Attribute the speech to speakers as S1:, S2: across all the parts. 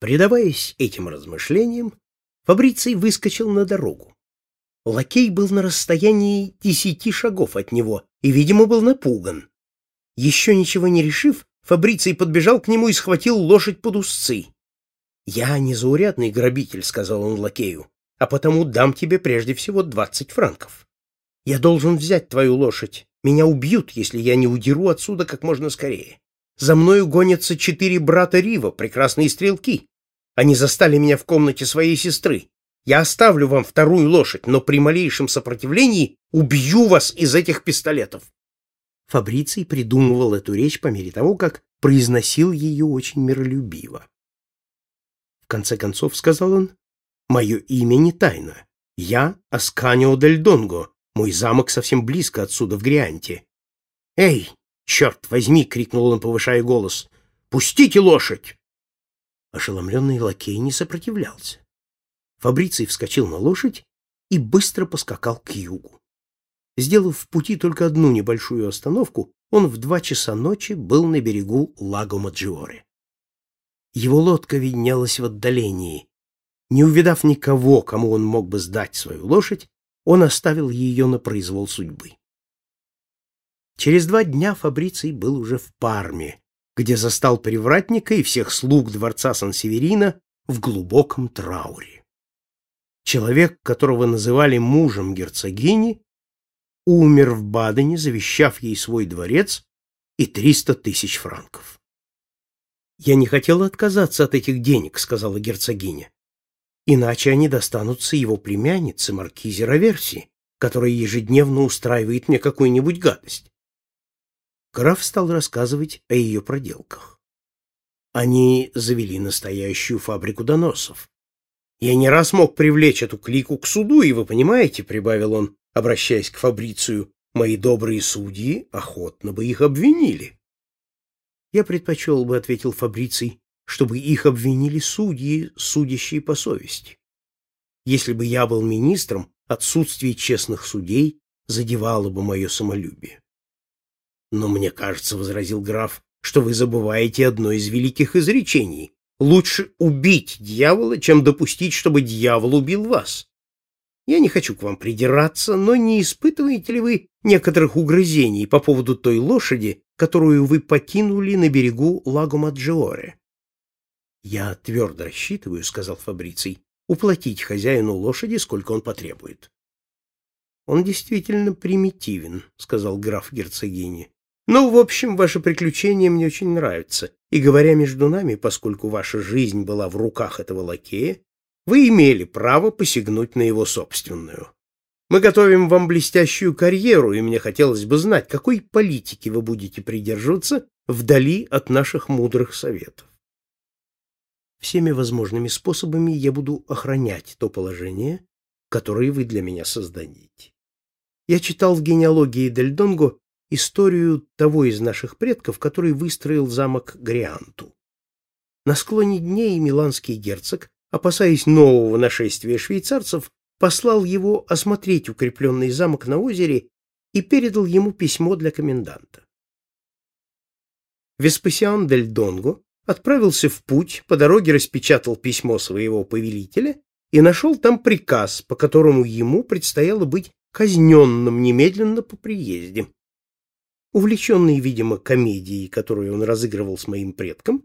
S1: Предаваясь этим размышлениям, Фабриций выскочил на дорогу. Лакей был на расстоянии десяти шагов от него и, видимо, был напуган. Еще ничего не решив, Фабриций подбежал к нему и схватил лошадь под узцы. «Я незаурядный грабитель», — сказал он лакею, — «а потому дам тебе прежде всего двадцать франков. Я должен взять твою лошадь. Меня убьют, если я не удеру отсюда как можно скорее. За мною гонятся четыре брата Рива, прекрасные стрелки. Они застали меня в комнате своей сестры. Я оставлю вам вторую лошадь, но при малейшем сопротивлении убью вас из этих пистолетов. Фабриций придумывал эту речь по мере того, как произносил ее очень миролюбиво. В конце концов, сказал он, мое имя не тайна. Я Асканио дель Донго. Мой замок совсем близко отсюда, в Грианте. Эй, черт возьми, крикнул он, повышая голос. Пустите лошадь! Ошеломленный лакей не сопротивлялся. Фабриций вскочил на лошадь и быстро поскакал к югу. Сделав в пути только одну небольшую остановку, он в два часа ночи был на берегу Лаго Маджиоре. Его лодка виднелась в отдалении. Не увидав никого, кому он мог бы сдать свою лошадь, он оставил ее на произвол судьбы. Через два дня Фабриций был уже в Парме, где застал привратника и всех слуг дворца Сан-Северина в глубоком трауре. Человек, которого называли мужем герцогини, умер в Бадене, завещав ей свой дворец и триста тысяч франков. «Я не хотела отказаться от этих денег», — сказала герцогиня. «Иначе они достанутся его племяннице, маркизе Раверси, которая ежедневно устраивает мне какую-нибудь гадость. Граф стал рассказывать о ее проделках. Они завели настоящую фабрику доносов. Я не раз мог привлечь эту клику к суду, и вы понимаете, — прибавил он, обращаясь к Фабрицию, — мои добрые судьи охотно бы их обвинили. Я предпочел бы, — ответил Фабриций, — чтобы их обвинили судьи, судящие по совести. Если бы я был министром, отсутствие честных судей задевало бы мое самолюбие. Но мне кажется, — возразил граф, — что вы забываете одно из великих изречений. Лучше убить дьявола, чем допустить, чтобы дьявол убил вас. Я не хочу к вам придираться, но не испытываете ли вы некоторых угрызений по поводу той лошади, которую вы покинули на берегу Лаго Маджиоре? Я твердо рассчитываю, — сказал Фабриций, — уплатить хозяину лошади, сколько он потребует. Он действительно примитивен, — сказал граф герцогини. Ну, в общем, ваше приключение мне очень нравится, и, говоря между нами, поскольку ваша жизнь была в руках этого лакея, вы имели право посягнуть на его собственную. Мы готовим вам блестящую карьеру, и мне хотелось бы знать, какой политики вы будете придерживаться вдали от наших мудрых советов. Всеми возможными способами я буду охранять то положение, которое вы для меня создадите. Я читал в генеалогии Дель Донго историю того из наших предков, который выстроил замок Грианту. На склоне дней миланский герцог, опасаясь нового нашествия швейцарцев, послал его осмотреть укрепленный замок на озере и передал ему письмо для коменданта. Веспасиан дель Донго отправился в путь, по дороге распечатал письмо своего повелителя и нашел там приказ, по которому ему предстояло быть казненным немедленно по приезде. Увлеченный, видимо, комедией, которую он разыгрывал с моим предком,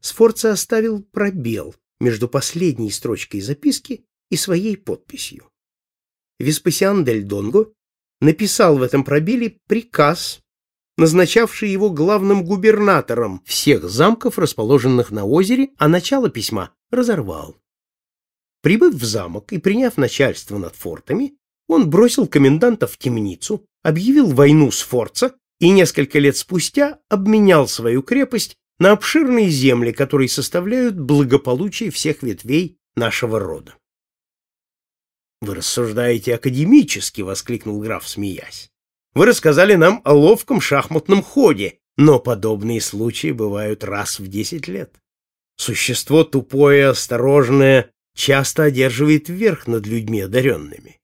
S1: Сфорца оставил пробел между последней строчкой записки и своей подписью. Веспасиан дель Донго написал в этом пробеле приказ, назначавший его главным губернатором всех замков, расположенных на озере, а начало письма разорвал. Прибыв в замок и приняв начальство над фортами, он бросил коменданта в темницу, объявил войну с Форца и несколько лет спустя обменял свою крепость на обширные земли, которые составляют благополучие всех ветвей нашего рода. «Вы рассуждаете академически», — воскликнул граф, смеясь. «Вы рассказали нам о ловком шахматном ходе, но подобные случаи бывают раз в десять лет. Существо тупое осторожное часто одерживает верх над людьми одаренными.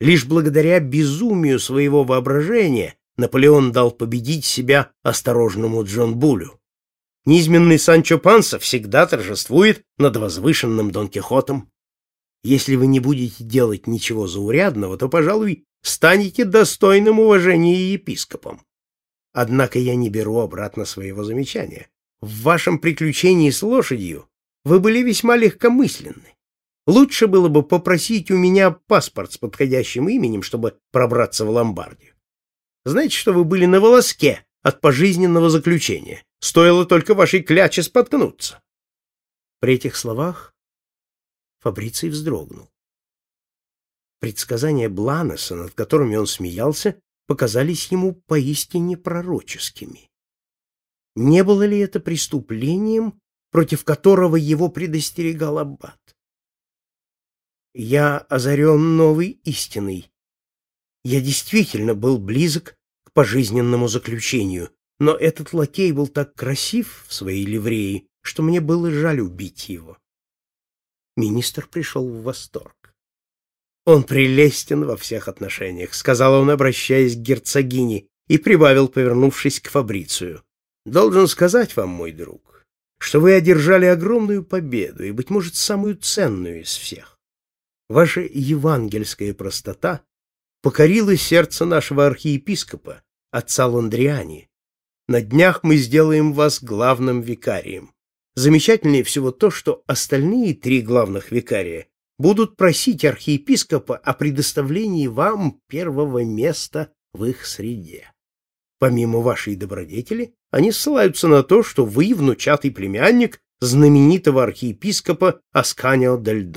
S1: Лишь благодаря безумию своего воображения Наполеон дал победить себя осторожному Джон Булю. Низменный Санчо Панса всегда торжествует над возвышенным Дон Кихотом. Если вы не будете делать ничего заурядного, то, пожалуй, станете достойным уважения епископом. Однако я не беру обратно своего замечания. В вашем приключении с лошадью вы были весьма легкомысленны. Лучше было бы попросить у меня паспорт с подходящим именем, чтобы пробраться в Ломбардию. Знаете, что вы были на волоске от пожизненного заключения. Стоило только вашей кляче споткнуться. При этих словах Фабриций вздрогнул. Предсказания Бланоса, над которыми он смеялся, показались ему поистине пророческими. Не было ли это преступлением, против которого его предостерегал Аббат? Я озарен новой истиной. Я действительно был близок к пожизненному заключению, но этот лакей был так красив в своей ливреи, что мне было жаль убить его. Министр пришел в восторг. «Он прелестен во всех отношениях», — сказал он, обращаясь к герцогине, и прибавил, повернувшись к Фабрицию. «Должен сказать вам, мой друг, что вы одержали огромную победу и, быть может, самую ценную из всех. Ваша евангельская простота покорила сердце нашего архиепископа, отца Ландриани. На днях мы сделаем вас главным викарием. Замечательнее всего то, что остальные три главных викария будут просить архиепископа о предоставлении вам первого места в их среде. Помимо вашей добродетели, они ссылаются на то, что вы внучатый племянник знаменитого архиепископа Асканио дель.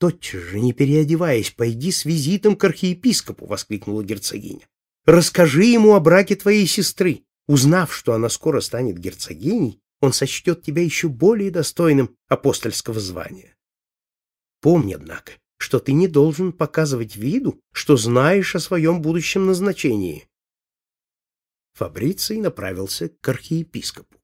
S1: Тотчас же, не переодеваясь, пойди с визитом к архиепископу, — воскликнула герцогиня. Расскажи ему о браке твоей сестры. Узнав, что она скоро станет герцогиней, он сочтет тебя еще более достойным апостольского звания. Помни, однако, что ты не должен показывать виду, что знаешь о своем будущем назначении. Фабриций направился к архиепископу.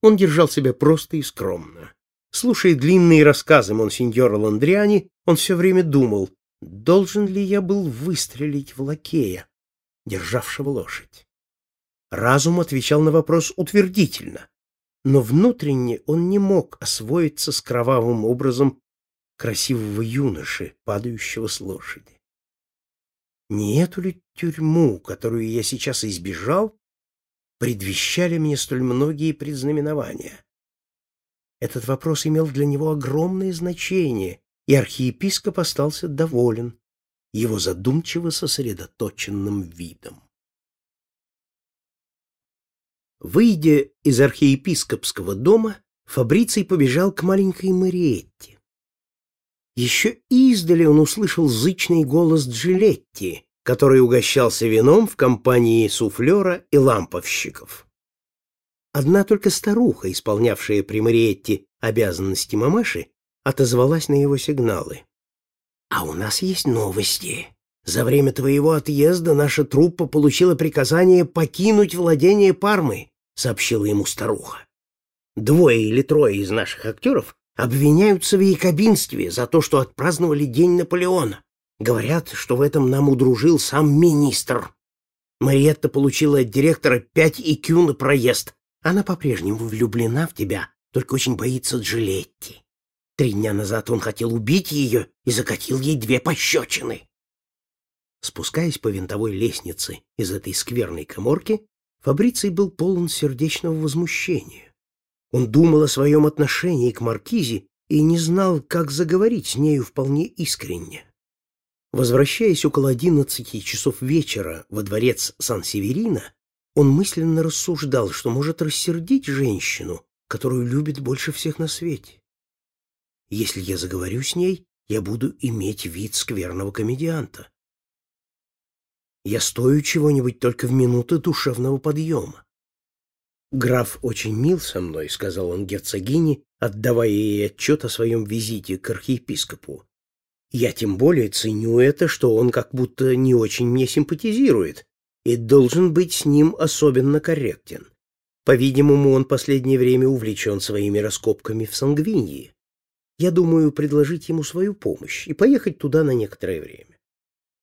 S1: Он держал себя просто и скромно. Слушая длинные рассказы монсеньора Ландриани, он все время думал, должен ли я был выстрелить в лакея, державшего лошадь. Разум отвечал на вопрос утвердительно, но внутренне он не мог освоиться с кровавым образом красивого юноши, падающего с лошади. Не эту ли тюрьму, которую я сейчас избежал, предвещали мне столь многие предзнаменования? Этот вопрос имел для него огромное значение, и архиепископ остался доволен его задумчиво сосредоточенным видом. Выйдя из архиепископского дома, Фабриций побежал к маленькой Мариетте. Еще издали он услышал зычный голос Джилетти, который угощался вином в компании суфлера и ламповщиков. Одна только старуха, исполнявшая при Мариетте обязанности мамаши, отозвалась на его сигналы. «А у нас есть новости. За время твоего отъезда наша труппа получила приказание покинуть владение Пармы, сообщила ему старуха. Двое или трое из наших актеров обвиняются в якобинстве за то, что отпраздновали День Наполеона. Говорят, что в этом нам удружил сам министр. Мариетта получила от директора пять икю на проезд. Она по-прежнему влюблена в тебя, только очень боится Джилетти. Три дня назад он хотел убить ее и закатил ей две пощечины. Спускаясь по винтовой лестнице из этой скверной коморки, Фабриций был полон сердечного возмущения. Он думал о своем отношении к Маркизе и не знал, как заговорить с нею вполне искренне. Возвращаясь около одиннадцати часов вечера во дворец Сан-Северина, он мысленно рассуждал, что может рассердить женщину, которую любит больше всех на свете. Если я заговорю с ней, я буду иметь вид скверного комедианта. Я стою чего-нибудь только в минуты душевного подъема. «Граф очень мил со мной», — сказал он герцогине, отдавая ей отчет о своем визите к архиепископу. «Я тем более ценю это, что он как будто не очень мне симпатизирует и должен быть с ним особенно корректен. По-видимому, он последнее время увлечен своими раскопками в Сангвиньи. Я думаю предложить ему свою помощь и поехать туда на некоторое время.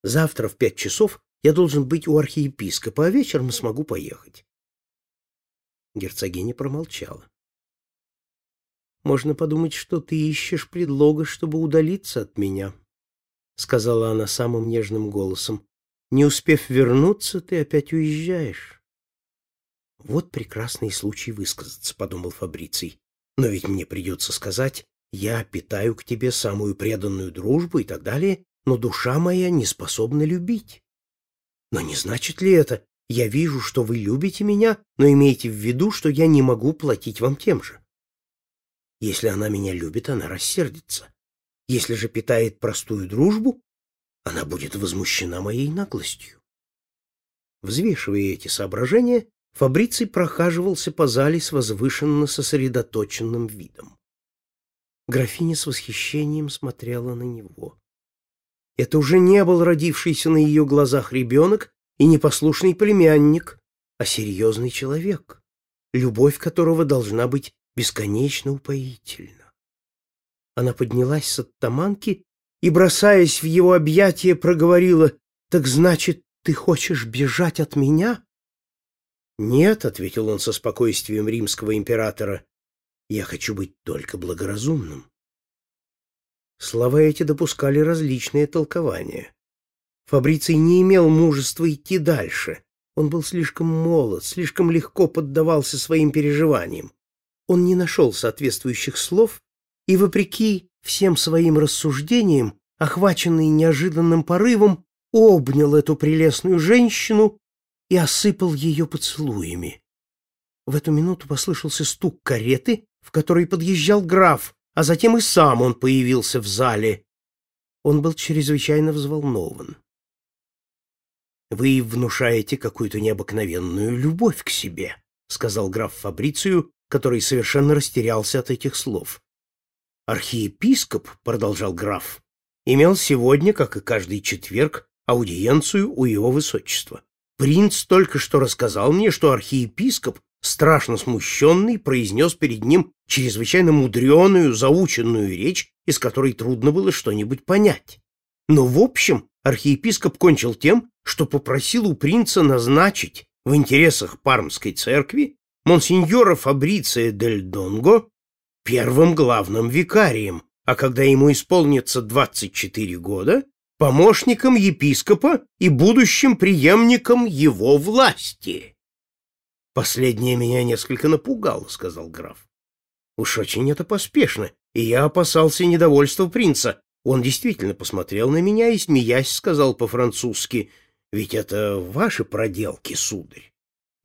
S1: Завтра в пять часов я должен быть у архиепископа, а вечером смогу поехать. Герцогиня промолчала. «Можно подумать, что ты ищешь предлога, чтобы удалиться от меня», — сказала она самым нежным голосом. «Не успев вернуться, ты опять уезжаешь». «Вот прекрасный случай высказаться», — подумал Фабриций. «Но ведь мне придется сказать, я питаю к тебе самую преданную дружбу и так далее, но душа моя не способна любить. Но не значит ли это, я вижу, что вы любите меня, но имейте в виду, что я не могу платить вам тем же. Если она меня любит, она рассердится. Если же питает простую дружбу, она будет возмущена моей наглостью. Взвешивая эти соображения, Фабриций прохаживался по зале с возвышенно сосредоточенным видом. Графиня с восхищением смотрела на него. Это уже не был родившийся на ее глазах ребенок, и непослушный племянник, а серьезный человек, любовь которого должна быть бесконечно упоительна. Она поднялась с оттаманки и, бросаясь в его объятия, проговорила, «Так значит, ты хочешь бежать от меня?» «Нет», — ответил он со спокойствием римского императора, «я хочу быть только благоразумным». Слова эти допускали различные толкования. Фабриций не имел мужества идти дальше. Он был слишком молод, слишком легко поддавался своим переживаниям. Он не нашел соответствующих слов и, вопреки всем своим рассуждениям, охваченный неожиданным порывом, обнял эту прелестную женщину и осыпал ее поцелуями. В эту минуту послышался стук кареты, в которой подъезжал граф, а затем и сам он появился в зале. Он был чрезвычайно взволнован. Вы внушаете какую-то необыкновенную любовь к себе, сказал граф Фабрицию, который совершенно растерялся от этих слов. Архиепископ, продолжал граф, имел сегодня, как и каждый четверг, аудиенцию у его высочества. Принц только что рассказал мне, что архиепископ, страшно смущенный, произнес перед ним чрезвычайно мудреную, заученную речь, из которой трудно было что-нибудь понять. Но в общем архиепископ кончил тем, что попросил у принца назначить в интересах Пармской церкви монсеньора Фабриция дель Донго первым главным викарием, а когда ему исполнится 24 года, помощником епископа и будущим преемником его власти. «Последнее меня несколько напугало», — сказал граф. «Уж очень это поспешно, и я опасался недовольства принца, он действительно посмотрел на меня и, смеясь, сказал по-французски, «Ведь это ваши проделки, сударь».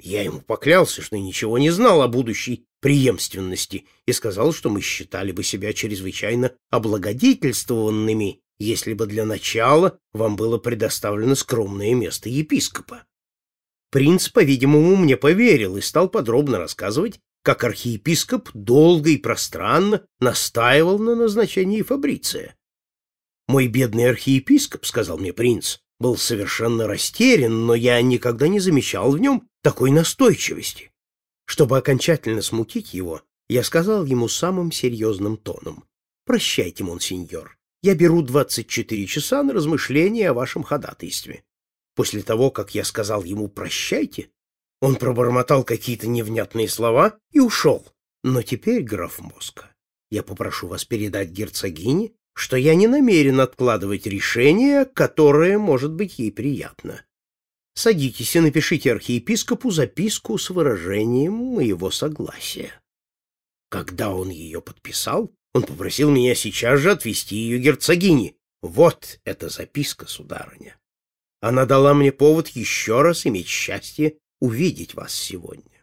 S1: Я ему поклялся, что ничего не знал о будущей преемственности, и сказал, что мы считали бы себя чрезвычайно облагодетельствованными, если бы для начала вам было предоставлено скромное место епископа. Принц, по-видимому, мне поверил и стал подробно рассказывать, как архиепископ долго и пространно настаивал на назначении Фабриция. Мой бедный архиепископ, — сказал мне принц, — был совершенно растерян, но я никогда не замечал в нем такой настойчивости. Чтобы окончательно смутить его, я сказал ему самым серьезным тоном. «Прощайте, монсеньор, я беру двадцать четыре часа на размышление о вашем ходатайстве». После того, как я сказал ему «прощайте», он пробормотал какие-то невнятные слова и ушел. Но теперь, граф Моска, я попрошу вас передать герцогине, что я не намерен откладывать решение, которое может быть ей приятно. Садитесь и напишите архиепископу записку с выражением моего согласия. Когда он ее подписал, он попросил меня сейчас же отвезти ее герцогине. Вот эта записка, сударыня. Она дала мне повод еще раз иметь счастье увидеть вас сегодня.